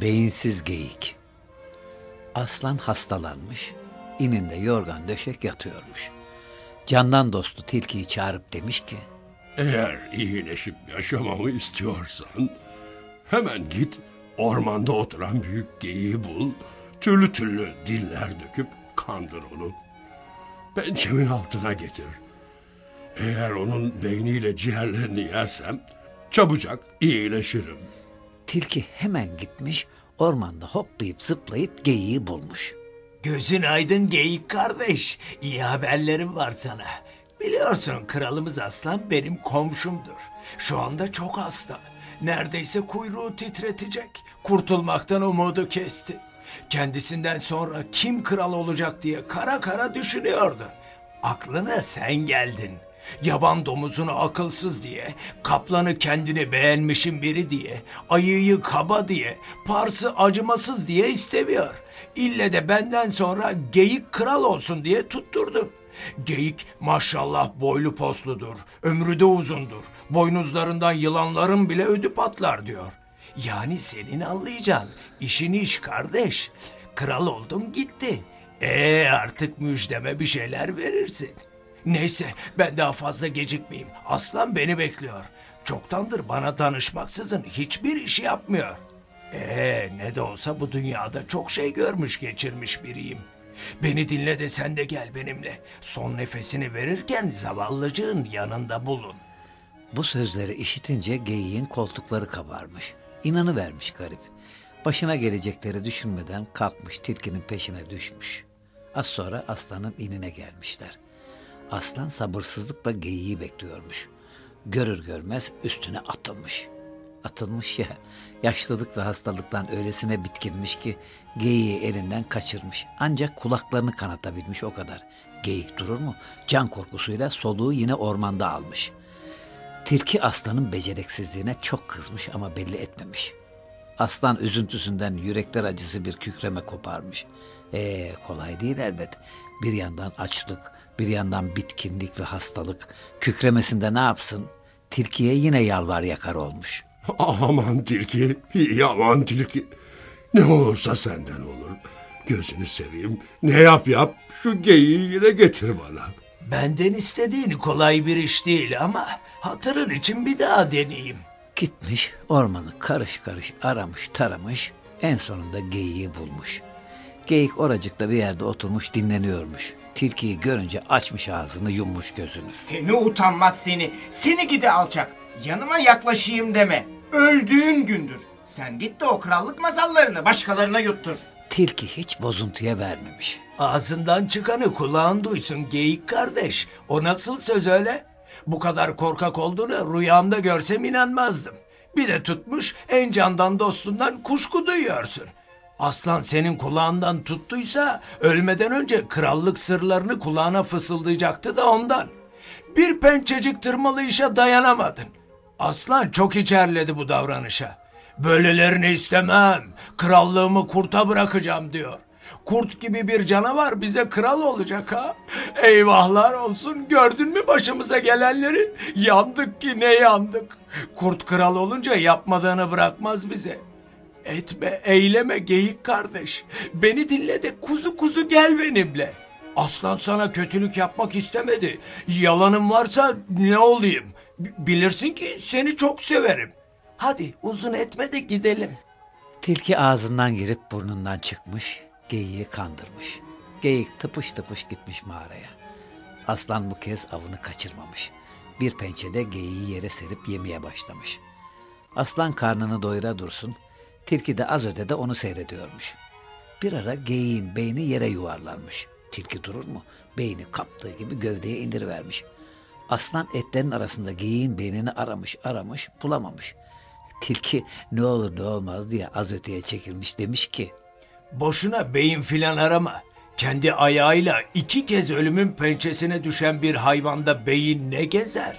Beyinsiz geyik. Aslan hastalanmış. ininde yorgan döşek yatıyormuş. Candan dostu tilkiyi çağırıp demiş ki... Eğer iyileşip yaşamamı istiyorsan... ...hemen git ormanda oturan büyük geyiği bul... ...türlü türlü diller döküp kandır onu. Pençemin altına getir. Eğer onun beyniyle ciğerlerini yersem... ...çabucak iyileşirim. Tilki hemen gitmiş ormanda hoplayıp zıplayıp geyiği bulmuş. Gözün aydın geyik kardeş. İyi haberlerim var sana. Biliyorsun kralımız aslan benim komşumdur. Şu anda çok hasta. Neredeyse kuyruğu titretecek. Kurtulmaktan umudu kesti. Kendisinden sonra kim kral olacak diye kara kara düşünüyordu. Aklına sen geldin. Yaban domuzunu akılsız diye, kaplanı kendini beğenmişin biri diye, ayıyı kaba diye, parsı acımasız diye istemiyor. İlle de benden sonra geyik kral olsun diye tutturdu. Geyik maşallah boylu posludur, ömrü de uzundur. Boynuzlarından yılanların bile ödü patlar diyor. Yani senin anlayacağın işin iş kardeş. Kral oldum gitti. E artık müjdeme bir şeyler verirsin. Neyse ben daha fazla gecikmeyeyim. Aslan beni bekliyor. Çoktandır bana danışmaksızın hiçbir işi yapmıyor. Ee ne de olsa bu dünyada çok şey görmüş geçirmiş biriyim. Beni dinle de sen de gel benimle. Son nefesini verirken zavallıcığın yanında bulun. Bu sözleri işitince geyiğin koltukları kabarmış. İnanı vermiş garip. Başına gelecekleri düşünmeden kalkmış tilkinin peşine düşmüş. Az sonra aslanın inine gelmişler. Aslan sabırsızlıkla geyiği bekliyormuş. Görür görmez üstüne atılmış. Atılmış ya, yaşlılık ve hastalıktan öylesine bitkinmiş ki geyiği elinden kaçırmış. Ancak kulaklarını kanatabilmiş o kadar. Geyik durur mu? Can korkusuyla soluğu yine ormanda almış. Tilki aslanın beceriksizliğine çok kızmış ama belli etmemiş. Aslan üzüntüsünden yürekler acısı bir kükreme koparmış. Ee, kolay değil elbet. Bir yandan açlık, bir yandan bitkinlik ve hastalık. Kükremesinde ne yapsın? Tilkiye yine yalvar yakar olmuş. Aman tilki, yaman tilki. Ne olursa senden olur. Gözünü seveyim. Ne yap yap şu geyiği yine getir bana. Benden istediğin kolay bir iş değil ama hatırın için bir daha deneyeyim. Gitmiş ormanı karış karış aramış taramış en sonunda geyiği bulmuş. Geyik oracıkta bir yerde oturmuş dinleniyormuş. Tilkiyi görünce açmış ağzını yummuş gözünü. Seni utanmaz seni. Seni gidi alçak. Yanıma yaklaşayım deme. Öldüğün gündür. Sen git de o krallık masallarını başkalarına yuttur. Tilki hiç bozuntuya vermemiş. Ağzından çıkanı kulağın duysun geyik kardeş. O nasıl söz öyle? Bu kadar korkak olduğunu rüyamda görsem inanmazdım. Bir de tutmuş en candan dostundan kuşku duyuyorsun. Aslan senin kulağından tuttuysa ölmeden önce krallık sırlarını kulağına fısıldayacaktı da ondan. Bir pençecik tırmalı işe dayanamadın. Aslan çok içerledi bu davranışa. Böylelerini istemem, krallığımı kurta bırakacağım diyor. Kurt gibi bir canavar bize kral olacak ha. Eyvahlar olsun gördün mü başımıza gelenleri? Yandık ki ne yandık. Kurt kral olunca yapmadığını bırakmaz bize. Etme, eyleme geyik kardeş. Beni dinle de kuzu kuzu gel benimle. Aslan sana kötülük yapmak istemedi. Yalanım varsa ne olayım? Bilirsin ki seni çok severim. Hadi uzun etme de gidelim. Tilki ağzından girip burnundan çıkmış, geyiği kandırmış. Geyik tıpış tıpış gitmiş mağaraya. Aslan bu kez avını kaçırmamış. Bir pençede geyiği yere serip yemeye başlamış. Aslan karnını doyura dursun, tilki de az ötede onu seyrediyormuş. Bir ara geyiğin beyni yere yuvarlanmış. Tilki durur mu? Beyni kaptığı gibi gövdeye indirivermiş. Aslan etlerin arasında geyiğin beynini aramış aramış bulamamış. Tilki ne olur ne olmaz diye az öteye çekilmiş demiş ki Boşuna beyin filan arama. Kendi ayağıyla iki kez ölümün pençesine düşen bir hayvanda beyin ne gezer?